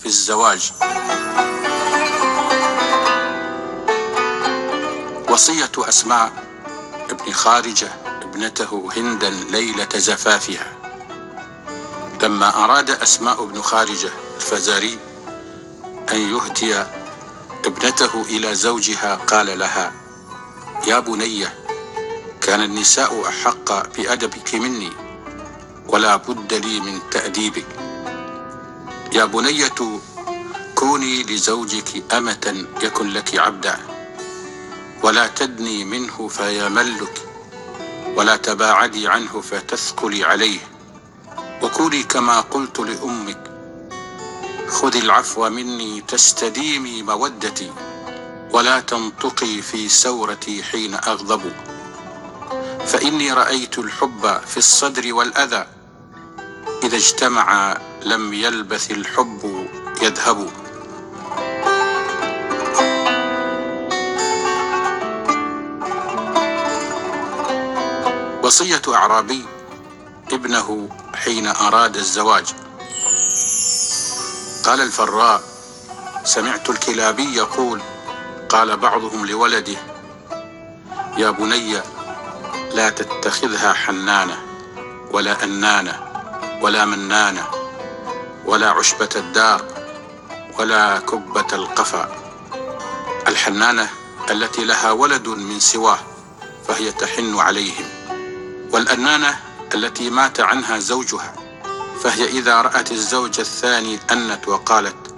في الزواج. وصية أسماء ابن خارجة ابنته هندا ليلة زفافها. لما أراد أسماء بن خارجة الفزاري أن يهدي ابنته إلى زوجها قال لها يا بنية كان النساء أحق بأدبك مني ولا بد لي من تأديبك. يا بنية كوني لزوجك أمة يكن لك عبدا. ولا تدني منه فيملك ولا تباعدي عنه فتثقلي عليه. وكوني كما قلت لأمك خذي العفو مني تستديمي مودتي ولا تنطقي في سورتي حين أغضب. فإني رأيت الحب في الصدر والأذى إذا اجتمعا لم يلبث الحب يذهب. وصية أعرابي ابنه حين أراد الزواج. قال الفراء سمعت الكلابي يقول قال بعضهم لولده يا بني لا تتخذها حنانة ولا أنانة. ولا منانة ولا عشبة الدار ولا كبة القفا. الحنانة التي لها ولد من سواه فهي تحن عليهم. والأنانة التي مات عنها زوجها فهي إذا رأت الزوج الثاني أنت وقالت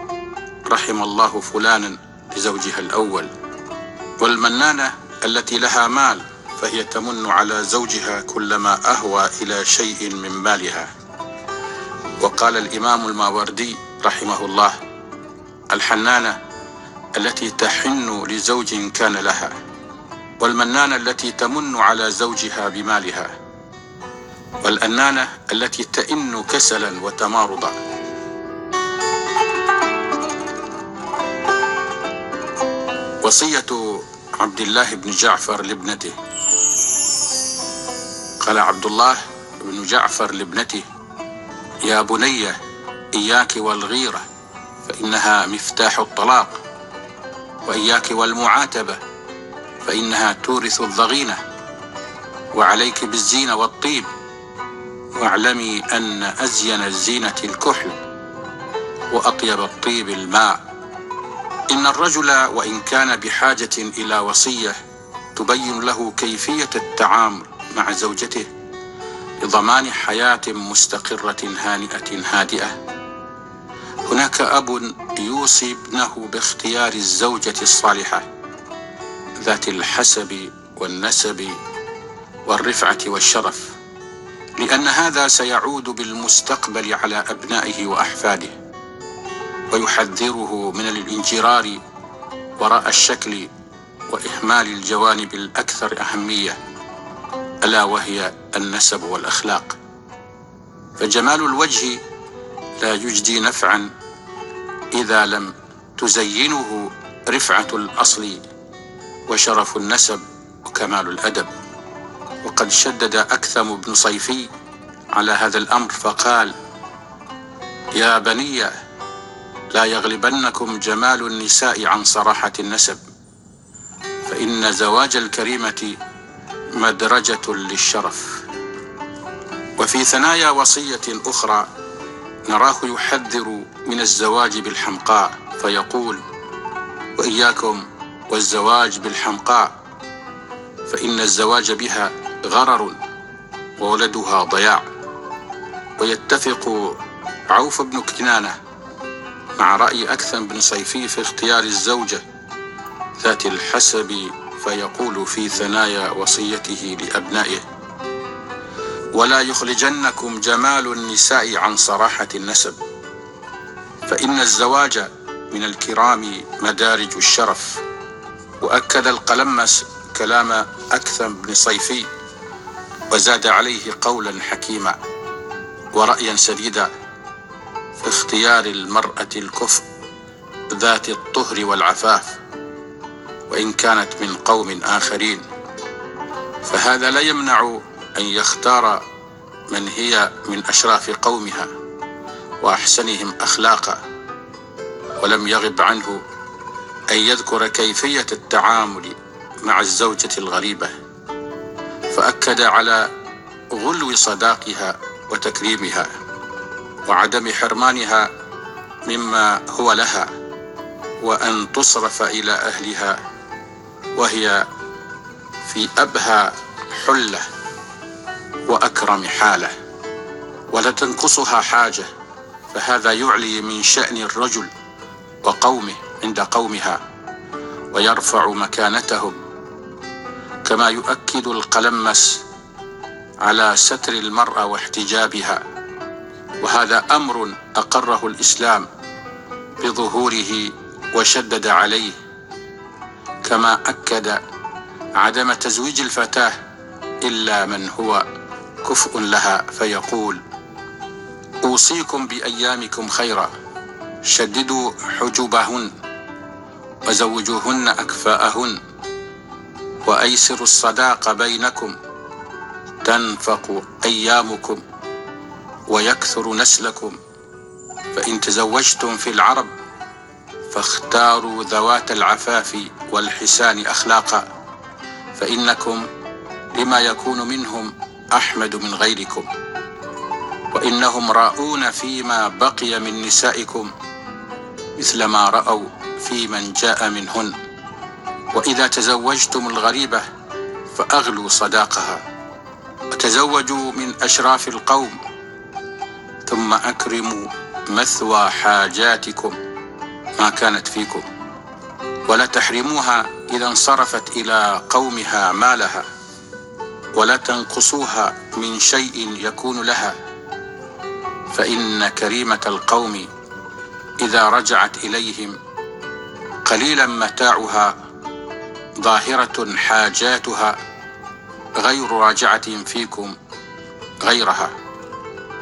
رحم الله فلانا لزوجها الأول. والمنانة التي لها مال فهي تمن على زوجها كلما أهوى إلى شيء من مالها. وقال الإمام الماوردي رحمه الله الحنانة التي تحن لزوج كان لها والمنانة التي تمن على زوجها بمالها والأنانة التي تئن كسلا وتمارضا. وصية عبد الله بن جعفر لابنته. قال عبد الله بن جعفر لابنته يا بني إياك والغيرة فإنها مفتاح الطلاق وإياك والمعاتبة فإنها تورث الضغينة. وعليك بالزينة والطيب واعلمي أن أزين الزينة الكحل وأطيب الطيب الماء. إن الرجل وإن كان بحاجة إلى وصية تبين له كيفية التعامل مع زوجته. لضمان حياة مستقرة هانئة هادئة. هناك أب يوصي ابنه باختيار الزوجة الصالحة ذات الحسب والنسب والرفعة والشرف لأن هذا سيعود بالمستقبل على أبنائه وأحفاده ويحذره من الانجرار وراء الشكل وإهمال الجوانب الأكثر أهمية. ألا وهي النسب والأخلاق. فجمال الوجه لا يجدي نفعا إذا لم تزينه رفعة الأصل وشرف النسب وكمال الأدب. وقد شدد أكثم بن صيفي على هذا الأمر فقال يا بني لا يغلبنكم جمال النساء عن صراحة النسب. فإن زواج الكريمة مدرجة للشرف. وفي ثنايا وصية أخرى نراه يحذر من الزواج بالحمقاء فيقول وإياكم والزواج بالحمقاء فإن الزواج بها غرر وولدها ضياع. ويتفق عوف بن كنانة مع رأي أكثم بن صيفي في اختيار الزوجة ذات الحسب فيقول في ثنايا وصيته لأبنائه ولا يخرجنكم جمال النساء عن صراحة النسب فإن الزواج من الكرام مدارج الشرف وأكد القلمس كلام أكثم بن صيفي وزاد عليه قولا حكيما ورأيا سديدا في اختيار المرأة الكفء ذات الطهر والعفاف. وإن كانت من قوم آخرين فهذا لا يمنع أن يختار من هي من أشراف قومها وأحسنهم أخلاقا ولم يغب عنه أن يذكر كيفية التعامل مع الزوجة الغريبة فأكد على غلو صداقها وتكريمها وعدم حرمانها مما هو لها وأن تصرف إلى أهلها وهي في أبهى حلة وأكرم حالة ولا تنقصها حاجة فهذا يعلي من شأن الرجل وقومه عند قومها ويرفع مكانتهم كما يؤكد القلمس على ستر المرأة واحتجابها. وهذا أمر أقره الإسلام بظهوره وشدد عليه كما أكد عدم تزويج الفتاة إلا من هو كفء لها فيقول أوصيكم بأيامكم خيرا شددوا حجبهن وزوجوهن أكفاءهن وأيسروا الصداق بينكم تنفق أيامكم ويكثر نسلكم فإن تزوجتم في العرب فاختاروا ذوات العفاف والحسان أخلاقا فإنكم لما يكون منهم أحمد من غيركم. وإنهم راؤون فيما بقي من نسائكم مثل ما رأوا في من جاء منهن. وإذا تزوجتم الغريبة فأغلوا صداقها. وتزوجوا من أشراف القوم ثم أكرموا مثوى حاجاتكم ما كانت فيكم. ولا تحرموها إذا انصرفت إلى قومها مالها ولا تنقصوها من شيء يكون لها. فإن كريمة القوم إذا رجعت إليهم قليلا متاعها ظاهرة حاجاتها غير راجعة فيكم غيرها.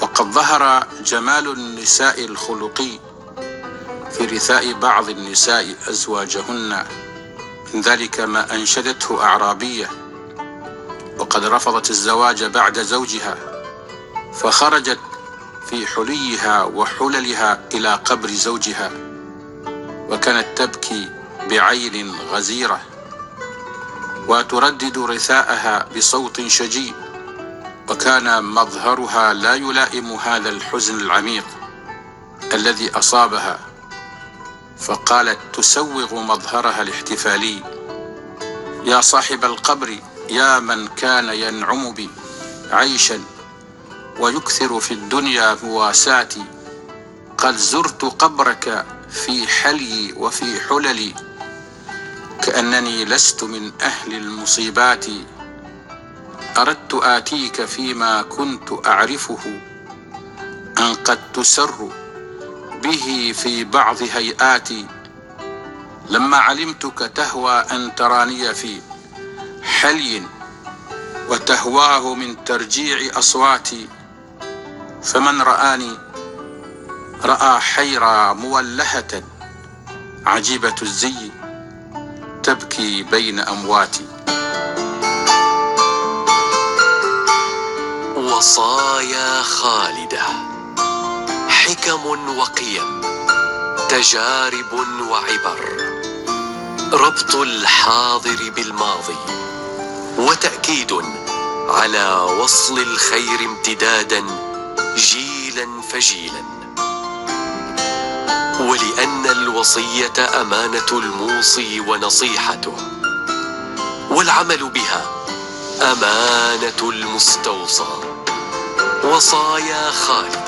وقد ظهر جمال النساء الخلقي في رثاء بعض النساء أزواجهن. من ذلك ما أنشدته أعرابية. وقد رفضت الزواج بعد زوجها. فخرجت في حليها وحللها إلى قبر زوجها. وكانت تبكي بعين غزيرة. وتردد رثاءها بصوت شجي وكان مظهرها لا يلائم هذا الحزن العميق الذي أصابها. فقالت تسوغ مظهرها الاحتفالي. يا صاحب القبر يا من كان ينعم بي عيشا ويكثر في الدنيا مواساتي. قد زرت قبرك في حلي وفي حللي كأنني لست من أهل المصيبات. أردت آتيك فيما كنت أعرفه أن قد تسر به في بعض هيئاتي. لما علمتك تهوى أن تراني في حلي وتهواه من ترجيع أصواتي فمن رآني رأى حيرى مولهة عجيبة الزي تبكي بين أمواتي. وصايا خالدة. حكم وقيم تجارب وعبر ربط الحاضر بالماضي وتأكيد على وصل الخير امتدادا جيل جيلا فجيلا. ولأن الوصية أمانة الموصي ونصيحته والعمل بها أمانة المستوصى وصايا خالده